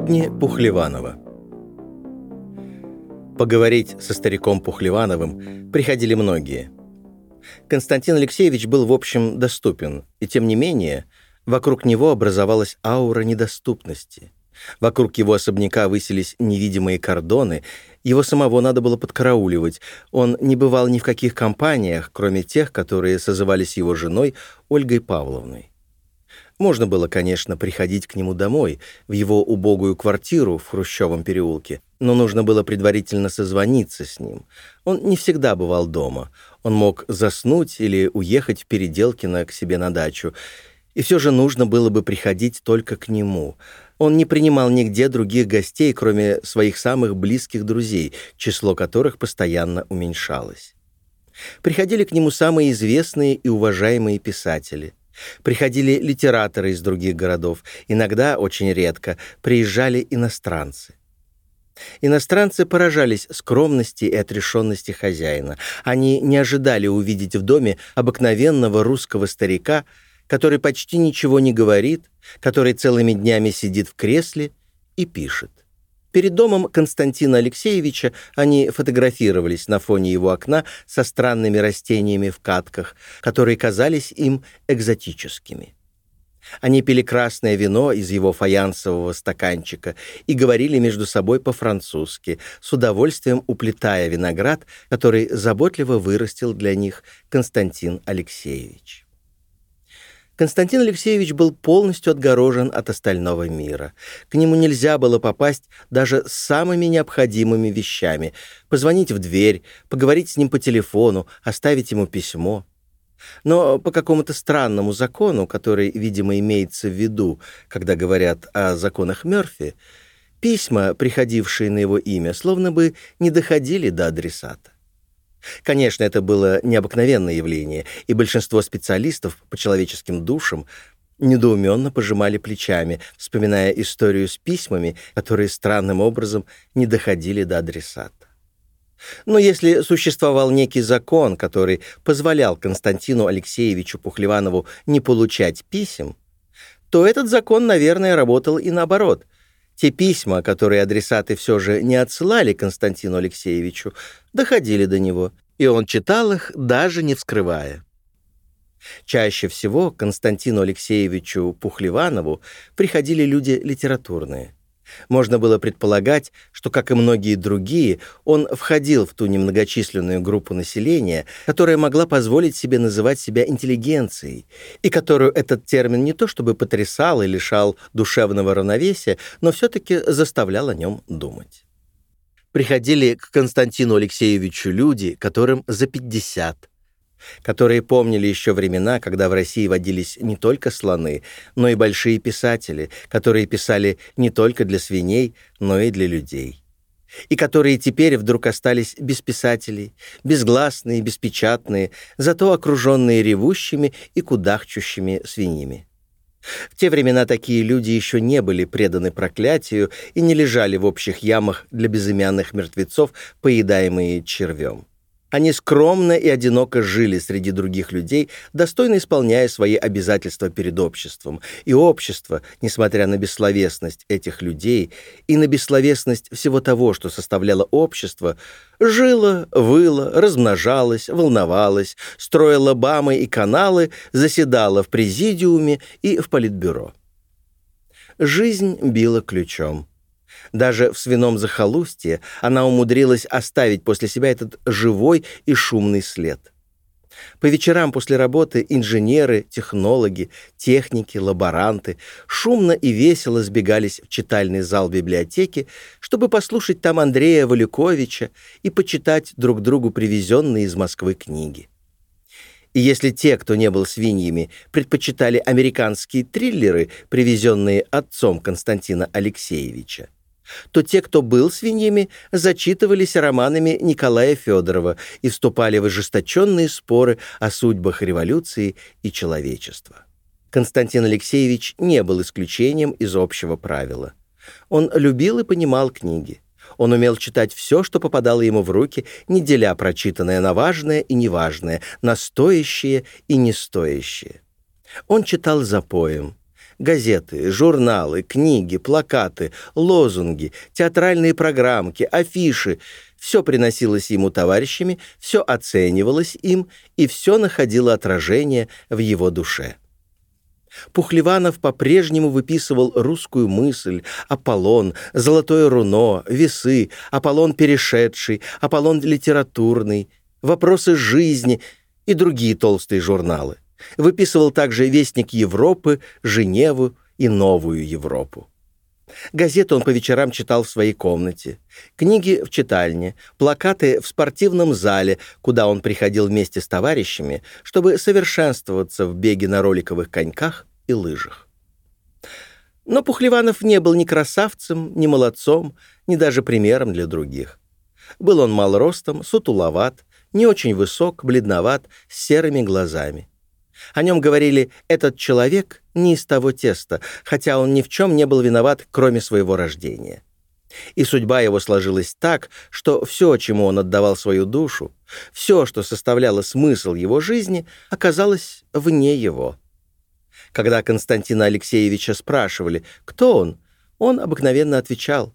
Будни Пухлеванова Поговорить со стариком Пухлевановым приходили многие. Константин Алексеевич был, в общем, доступен, и тем не менее вокруг него образовалась аура недоступности. Вокруг его особняка высились невидимые кордоны, его самого надо было подкарауливать. Он не бывал ни в каких компаниях, кроме тех, которые созывались его женой Ольгой Павловной. Можно было, конечно, приходить к нему домой, в его убогую квартиру в Хрущевом переулке, но нужно было предварительно созвониться с ним. Он не всегда бывал дома. Он мог заснуть или уехать в Переделкино к себе на дачу. И все же нужно было бы приходить только к нему. Он не принимал нигде других гостей, кроме своих самых близких друзей, число которых постоянно уменьшалось. Приходили к нему самые известные и уважаемые писатели — Приходили литераторы из других городов, иногда, очень редко, приезжали иностранцы. Иностранцы поражались скромности и отрешенности хозяина. Они не ожидали увидеть в доме обыкновенного русского старика, который почти ничего не говорит, который целыми днями сидит в кресле и пишет. Перед домом Константина Алексеевича они фотографировались на фоне его окна со странными растениями в катках, которые казались им экзотическими. Они пили красное вино из его фаянсового стаканчика и говорили между собой по-французски, с удовольствием уплетая виноград, который заботливо вырастил для них Константин Алексеевич. Константин Алексеевич был полностью отгорожен от остального мира. К нему нельзя было попасть даже с самыми необходимыми вещами. Позвонить в дверь, поговорить с ним по телефону, оставить ему письмо. Но по какому-то странному закону, который, видимо, имеется в виду, когда говорят о законах Мёрфи, письма, приходившие на его имя, словно бы не доходили до адресата. Конечно, это было необыкновенное явление, и большинство специалистов по человеческим душам недоуменно пожимали плечами, вспоминая историю с письмами, которые странным образом не доходили до адресата. Но если существовал некий закон, который позволял Константину Алексеевичу Пухлеванову не получать писем, то этот закон, наверное, работал и наоборот. Те письма, которые адресаты все же не отсылали Константину Алексеевичу, доходили до него, и он читал их, даже не вскрывая. Чаще всего Константину Алексеевичу Пухлеванову приходили люди литературные. Можно было предполагать, что, как и многие другие, он входил в ту немногочисленную группу населения, которая могла позволить себе называть себя интеллигенцией, и которую этот термин не то чтобы потрясал и лишал душевного равновесия, но все-таки заставлял о нем думать. Приходили к Константину Алексеевичу люди, которым за 50, которые помнили еще времена, когда в России водились не только слоны, но и большие писатели, которые писали не только для свиней, но и для людей. И которые теперь вдруг остались без писателей, безгласные, беспечатные, зато окруженные ревущими и кудахчущими свиньями. В те времена такие люди еще не были преданы проклятию и не лежали в общих ямах для безымянных мертвецов, поедаемые червем. Они скромно и одиноко жили среди других людей, достойно исполняя свои обязательства перед обществом. И общество, несмотря на бессловесность этих людей и на бессловесность всего того, что составляло общество, жило, выло, размножалось, волновалось, строило бамы и каналы, заседало в президиуме и в политбюро. Жизнь била ключом. Даже в свином захолустье она умудрилась оставить после себя этот живой и шумный след. По вечерам после работы инженеры, технологи, техники, лаборанты шумно и весело сбегались в читальный зал библиотеки, чтобы послушать там Андрея Валюковича и почитать друг другу привезенные из Москвы книги. И если те, кто не был свиньями, предпочитали американские триллеры, привезенные отцом Константина Алексеевича, то те, кто был свиньями, зачитывались романами Николая Федорова и вступали в ожесточенные споры о судьбах революции и человечества. Константин Алексеевич не был исключением из общего правила. Он любил и понимал книги. Он умел читать все, что попадало ему в руки, не деля прочитанное на важное и неважное, на стоящее и не стоящее. Он читал запоем, Газеты, журналы, книги, плакаты, лозунги, театральные программки, афиши — все приносилось ему товарищами, все оценивалось им, и все находило отражение в его душе. Пухлеванов по-прежнему выписывал русскую мысль, Аполлон, золотое руно, весы, Аполлон перешедший, Аполлон литературный, вопросы жизни и другие толстые журналы. Выписывал также «Вестник Европы», «Женеву» и «Новую Европу». Газеты он по вечерам читал в своей комнате, книги в читальне, плакаты в спортивном зале, куда он приходил вместе с товарищами, чтобы совершенствоваться в беге на роликовых коньках и лыжах. Но Пухлеванов не был ни красавцем, ни молодцом, ни даже примером для других. Был он мал ростом, сутуловат, не очень высок, бледноват, с серыми глазами. О нем говорили «этот человек не из того теста», хотя он ни в чем не был виноват, кроме своего рождения. И судьба его сложилась так, что все, чему он отдавал свою душу, все, что составляло смысл его жизни, оказалось вне его. Когда Константина Алексеевича спрашивали, кто он, он обыкновенно отвечал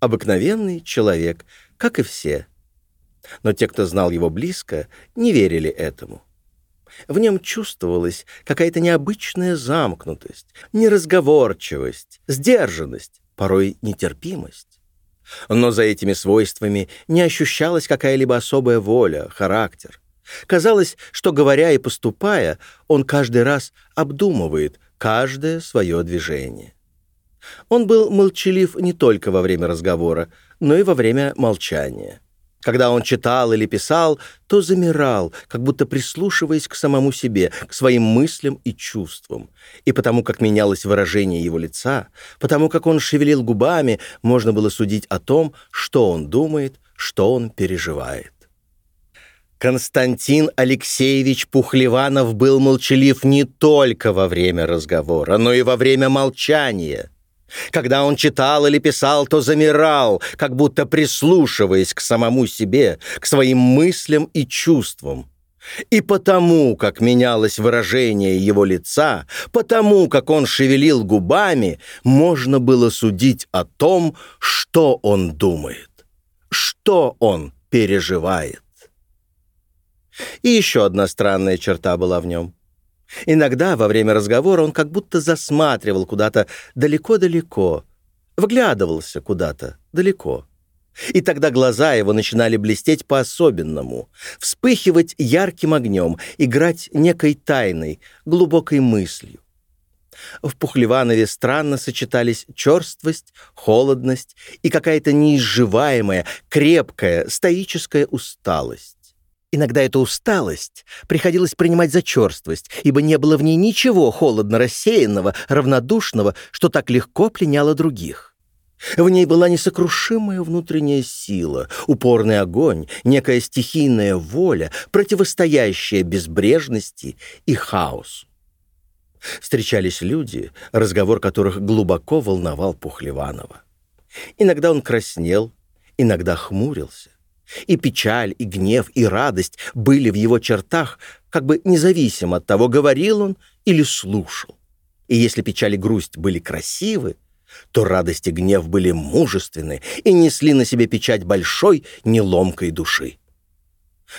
«обыкновенный человек, как и все». Но те, кто знал его близко, не верили этому. В нем чувствовалась какая-то необычная замкнутость, неразговорчивость, сдержанность, порой нетерпимость. Но за этими свойствами не ощущалась какая-либо особая воля, характер. Казалось, что, говоря и поступая, он каждый раз обдумывает каждое свое движение. Он был молчалив не только во время разговора, но и во время молчания. Когда он читал или писал, то замирал, как будто прислушиваясь к самому себе, к своим мыслям и чувствам. И потому как менялось выражение его лица, потому как он шевелил губами, можно было судить о том, что он думает, что он переживает. Константин Алексеевич Пухлеванов был молчалив не только во время разговора, но и во время молчания. Когда он читал или писал, то замирал, как будто прислушиваясь к самому себе, к своим мыслям и чувствам. И потому, как менялось выражение его лица, потому, как он шевелил губами, можно было судить о том, что он думает, что он переживает. И еще одна странная черта была в нем — Иногда во время разговора он как будто засматривал куда-то далеко-далеко, вглядывался куда-то далеко. И тогда глаза его начинали блестеть по-особенному, вспыхивать ярким огнем, играть некой тайной, глубокой мыслью. В Пухлеванове странно сочетались черствость, холодность и какая-то неизживаемая, крепкая, стоическая усталость. Иногда эту усталость приходилось принимать за черствость, ибо не было в ней ничего холодно рассеянного, равнодушного, что так легко пленяло других. В ней была несокрушимая внутренняя сила, упорный огонь, некая стихийная воля, противостоящая безбрежности и хаосу. Встречались люди, разговор которых глубоко волновал Пухлеванова. Иногда он краснел, иногда хмурился. И печаль, и гнев, и радость были в его чертах, как бы независимо от того, говорил он или слушал. И если печаль и грусть были красивы, то радость и гнев были мужественны и несли на себе печать большой, неломкой души.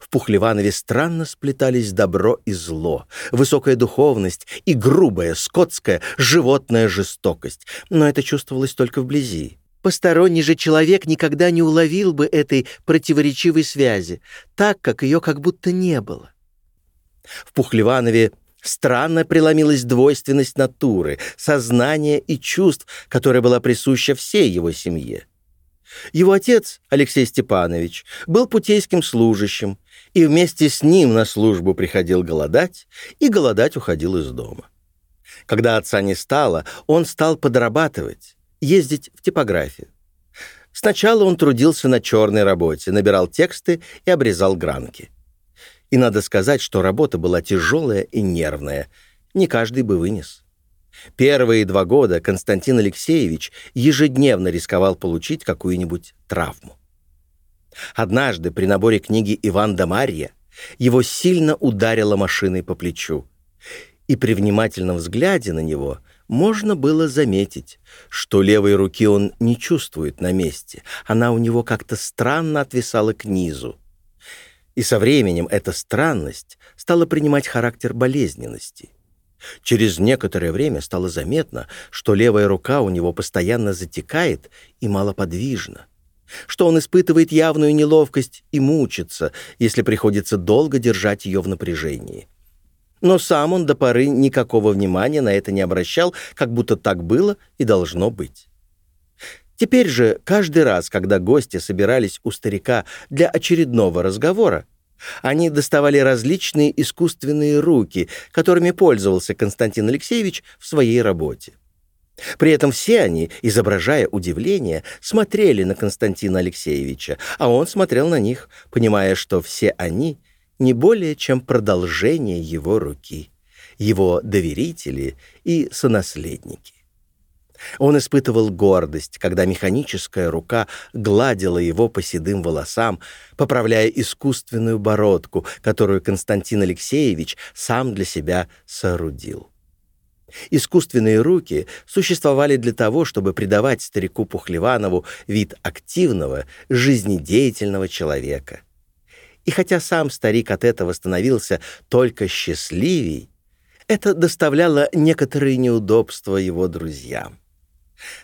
В Пухлеванове странно сплетались добро и зло, высокая духовность и грубая, скотская, животная жестокость, но это чувствовалось только вблизи. Посторонний же человек никогда не уловил бы этой противоречивой связи, так как ее как будто не было. В Пухлеванове странно преломилась двойственность натуры, сознания и чувств, которая была присуща всей его семье. Его отец, Алексей Степанович, был путейским служащим, и вместе с ним на службу приходил голодать, и голодать уходил из дома. Когда отца не стало, он стал подрабатывать, ездить в типографию. Сначала он трудился на черной работе, набирал тексты и обрезал гранки. И надо сказать, что работа была тяжелая и нервная. Не каждый бы вынес. Первые два года Константин Алексеевич ежедневно рисковал получить какую-нибудь травму. Однажды при наборе книги «Иван да Марья» его сильно ударило машиной по плечу. И при внимательном взгляде на него можно было заметить, что левой руки он не чувствует на месте. Она у него как-то странно отвисала к низу. И со временем эта странность стала принимать характер болезненности. Через некоторое время стало заметно, что левая рука у него постоянно затекает и малоподвижна, что он испытывает явную неловкость и мучится, если приходится долго держать ее в напряжении. Но сам он до поры никакого внимания на это не обращал, как будто так было и должно быть. Теперь же, каждый раз, когда гости собирались у старика для очередного разговора, они доставали различные искусственные руки, которыми пользовался Константин Алексеевич в своей работе. При этом все они, изображая удивление, смотрели на Константина Алексеевича, а он смотрел на них, понимая, что все они не более чем продолжение его руки, его доверители и сонаследники. Он испытывал гордость, когда механическая рука гладила его по седым волосам, поправляя искусственную бородку, которую Константин Алексеевич сам для себя соорудил. Искусственные руки существовали для того, чтобы придавать старику Пухлеванову вид активного, жизнедеятельного человека. И хотя сам старик от этого становился только счастливей, это доставляло некоторые неудобства его друзьям.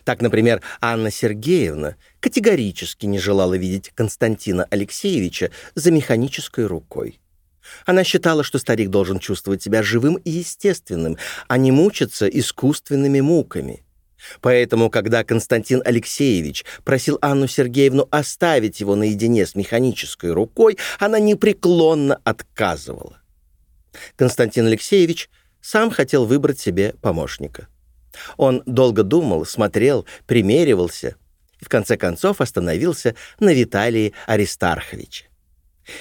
Так, например, Анна Сергеевна категорически не желала видеть Константина Алексеевича за механической рукой. Она считала, что старик должен чувствовать себя живым и естественным, а не мучиться искусственными муками. Поэтому, когда Константин Алексеевич просил Анну Сергеевну оставить его наедине с механической рукой, она непреклонно отказывала. Константин Алексеевич сам хотел выбрать себе помощника. Он долго думал, смотрел, примеривался и в конце концов остановился на Виталии Аристарховиче.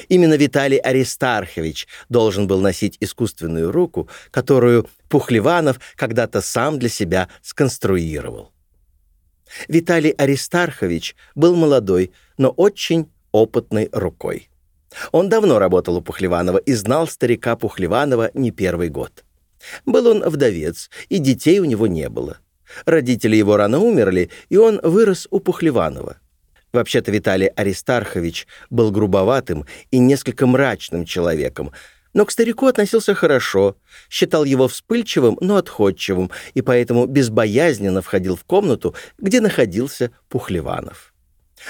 Именно Виталий Аристархович должен был носить искусственную руку, которую Пухлеванов когда-то сам для себя сконструировал. Виталий Аристархович был молодой, но очень опытной рукой. Он давно работал у Пухлеванова и знал старика Пухлеванова не первый год. Был он вдовец, и детей у него не было. Родители его рано умерли, и он вырос у Пухлеванова. Вообще-то Виталий Аристархович был грубоватым и несколько мрачным человеком, но к старику относился хорошо, считал его вспыльчивым, но отходчивым, и поэтому безбоязненно входил в комнату, где находился Пухлеванов.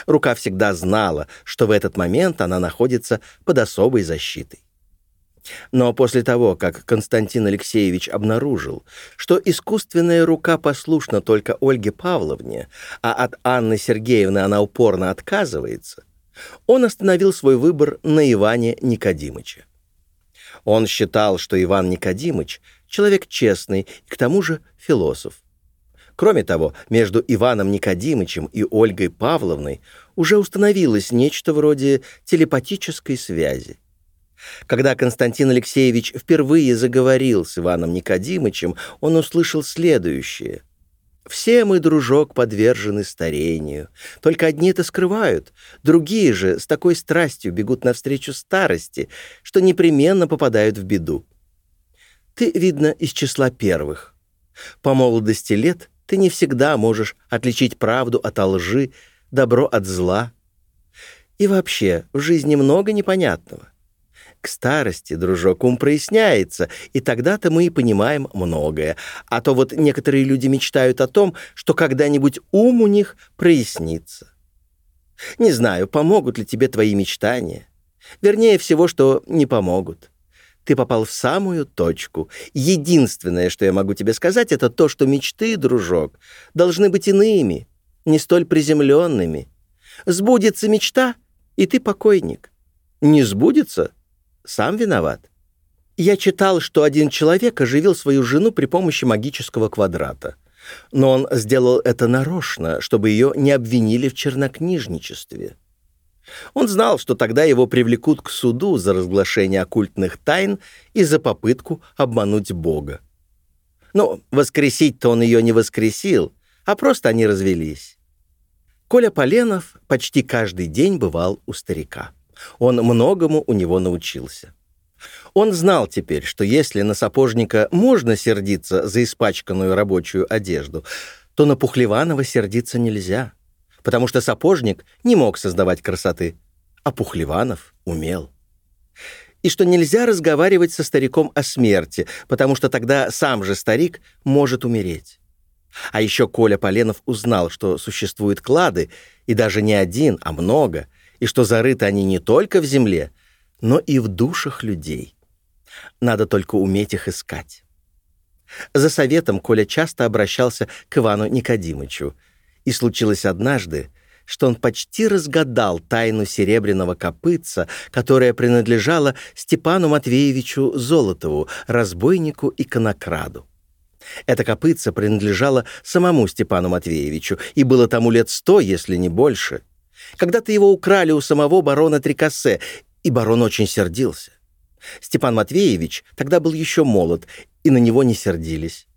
Рука всегда знала, что в этот момент она находится под особой защитой. Но после того, как Константин Алексеевич обнаружил, что искусственная рука послушна только Ольге Павловне, а от Анны Сергеевны она упорно отказывается, он остановил свой выбор на Иване Никодимыче. Он считал, что Иван Никодимыч — человек честный и к тому же философ. Кроме того, между Иваном Никодимычем и Ольгой Павловной уже установилось нечто вроде телепатической связи. Когда Константин Алексеевич впервые заговорил с Иваном Никодимычем, он услышал следующее. «Все мы, дружок, подвержены старению. Только одни это скрывают, другие же с такой страстью бегут навстречу старости, что непременно попадают в беду. Ты, видно, из числа первых. По молодости лет ты не всегда можешь отличить правду от лжи, добро от зла. И вообще, в жизни много непонятного. К старости, дружок, ум проясняется, и тогда-то мы и понимаем многое. А то вот некоторые люди мечтают о том, что когда-нибудь ум у них прояснится. Не знаю, помогут ли тебе твои мечтания. Вернее всего, что не помогут. Ты попал в самую точку. Единственное, что я могу тебе сказать, это то, что мечты, дружок, должны быть иными, не столь приземленными. Сбудется мечта, и ты покойник. Не сбудется — сам виноват. Я читал, что один человек оживил свою жену при помощи магического квадрата. Но он сделал это нарочно, чтобы ее не обвинили в чернокнижничестве. Он знал, что тогда его привлекут к суду за разглашение оккультных тайн и за попытку обмануть Бога. Но воскресить-то он ее не воскресил, а просто они развелись. Коля Поленов почти каждый день бывал у старика. Он многому у него научился. Он знал теперь, что если на сапожника можно сердиться за испачканную рабочую одежду, то на Пухлеванова сердиться нельзя, потому что сапожник не мог создавать красоты, а Пухлеванов умел. И что нельзя разговаривать со стариком о смерти, потому что тогда сам же старик может умереть. А еще Коля Поленов узнал, что существуют клады, и даже не один, а много, и что зарыты они не только в земле, но и в душах людей. Надо только уметь их искать. За советом Коля часто обращался к Ивану Никодимычу, и случилось однажды, что он почти разгадал тайну серебряного копытца, которая принадлежала Степану Матвеевичу Золотову, разбойнику и конокраду. Это копытце принадлежало самому Степану Матвеевичу, и было тому лет сто, если не больше. Когда-то его украли у самого барона Трикассе, и барон очень сердился. Степан Матвеевич тогда был еще молод, и на него не сердились.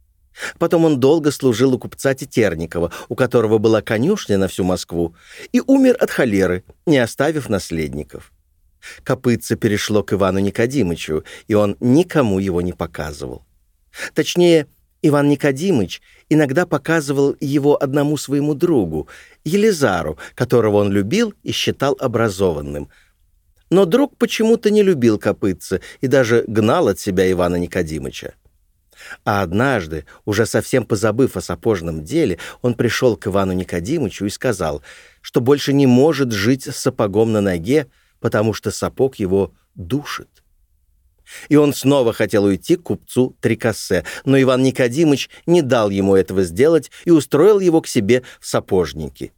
Потом он долго служил у купца Тетерникова, у которого была конюшня на всю Москву, и умер от холеры, не оставив наследников. Копытце перешло к Ивану Никодимычу, и он никому его не показывал. Точнее, Иван Никодимыч иногда показывал его одному своему другу, Елизару, которого он любил и считал образованным. Но друг почему-то не любил копытца и даже гнал от себя Ивана Никодимыча. А однажды, уже совсем позабыв о сапожном деле, он пришел к Ивану Никодимычу и сказал, что больше не может жить с сапогом на ноге, потому что сапог его душит. И он снова хотел уйти к купцу Трикассе, но Иван Никодимыч не дал ему этого сделать и устроил его к себе в сапожники.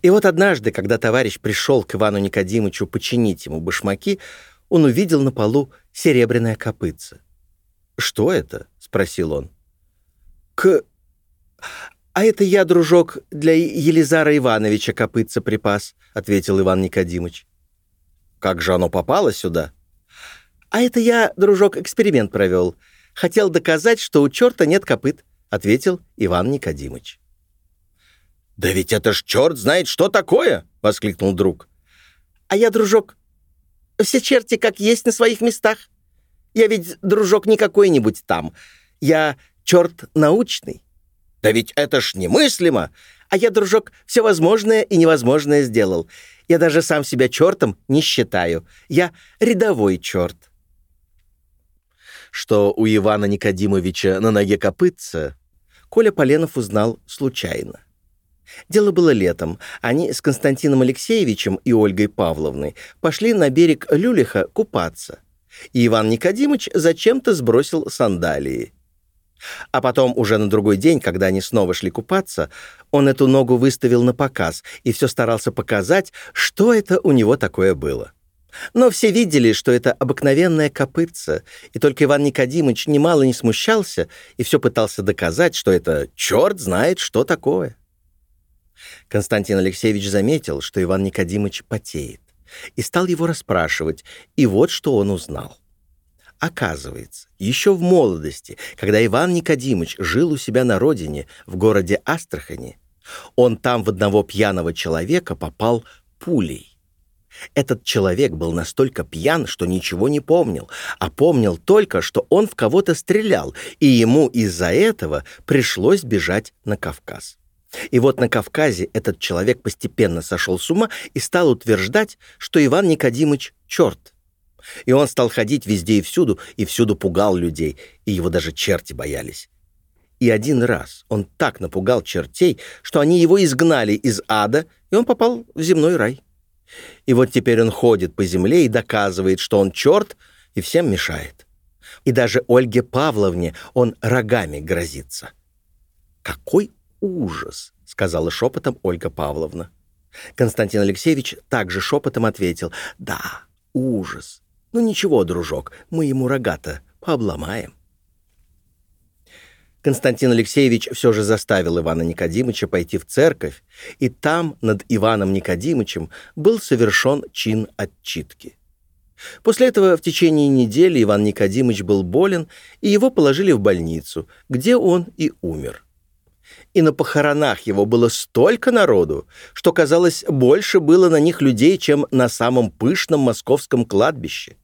И вот однажды, когда товарищ пришел к Ивану Никодимычу починить ему башмаки, он увидел на полу серебряное копытце. «Что это?» — спросил он. «К... А это я, дружок, для Елизара Ивановича копытца припас», — ответил Иван Никодимыч. «Как же оно попало сюда?» «А это я, дружок, эксперимент провел. Хотел доказать, что у черта нет копыт», — ответил Иван Никодимыч. «Да ведь это ж черт знает, что такое!» — воскликнул друг. «А я, дружок, все черти как есть на своих местах. Я ведь, дружок, не какой-нибудь там. Я черт научный». «Да ведь это ж немыслимо!» «А я, дружок, все возможное и невозможное сделал. Я даже сам себя чертом не считаю. Я рядовой черт» что у Ивана Никодимовича на ноге копытца, Коля Поленов узнал случайно. Дело было летом. Они с Константином Алексеевичем и Ольгой Павловной пошли на берег Люлиха купаться. И Иван Никодимович зачем-то сбросил сандалии. А потом, уже на другой день, когда они снова шли купаться, он эту ногу выставил на показ и все старался показать, что это у него такое было. Но все видели, что это обыкновенная копытца, и только Иван Никодимыч немало не смущался и все пытался доказать, что это черт знает, что такое. Константин Алексеевич заметил, что Иван Никодимыч потеет, и стал его расспрашивать, и вот что он узнал. Оказывается, еще в молодости, когда Иван Никодимыч жил у себя на родине, в городе Астрахани, он там в одного пьяного человека попал пулей. Этот человек был настолько пьян, что ничего не помнил, а помнил только, что он в кого-то стрелял, и ему из-за этого пришлось бежать на Кавказ. И вот на Кавказе этот человек постепенно сошел с ума и стал утверждать, что Иван Никодимыч — черт. И он стал ходить везде и всюду, и всюду пугал людей, и его даже черти боялись. И один раз он так напугал чертей, что они его изгнали из ада, и он попал в земной рай. И вот теперь он ходит по земле и доказывает, что он черт и всем мешает. И даже Ольге Павловне он рогами грозится. «Какой ужас!» — сказала шепотом Ольга Павловна. Константин Алексеевич также шепотом ответил. «Да, ужас. Ну ничего, дружок, мы ему рога-то пообломаем». Константин Алексеевич все же заставил Ивана Никодимыча пойти в церковь, и там над Иваном Никодимычем был совершен чин отчитки. После этого в течение недели Иван Никодимыч был болен, и его положили в больницу, где он и умер. И на похоронах его было столько народу, что, казалось, больше было на них людей, чем на самом пышном московском кладбище.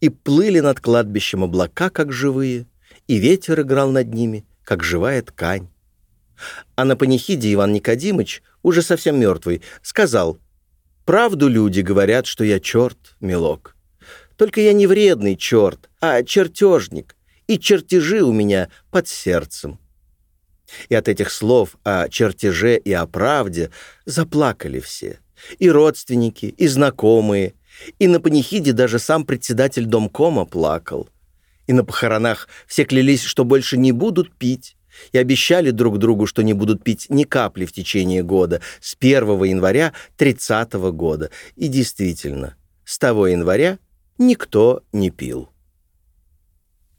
и плыли над кладбищем облака, как живые, и ветер играл над ними, как живая ткань. А на панихиде Иван Никодимыч, уже совсем мертвый, сказал, «Правду люди говорят, что я черт, милок. Только я не вредный черт, а чертежник, и чертежи у меня под сердцем». И от этих слов о чертеже и о правде заплакали все. И родственники, и знакомые, и на панихиде даже сам председатель домкома плакал. И на похоронах все клялись, что больше не будут пить, и обещали друг другу, что не будут пить ни капли в течение года, с 1 января 30 -го года. И действительно, с того января никто не пил.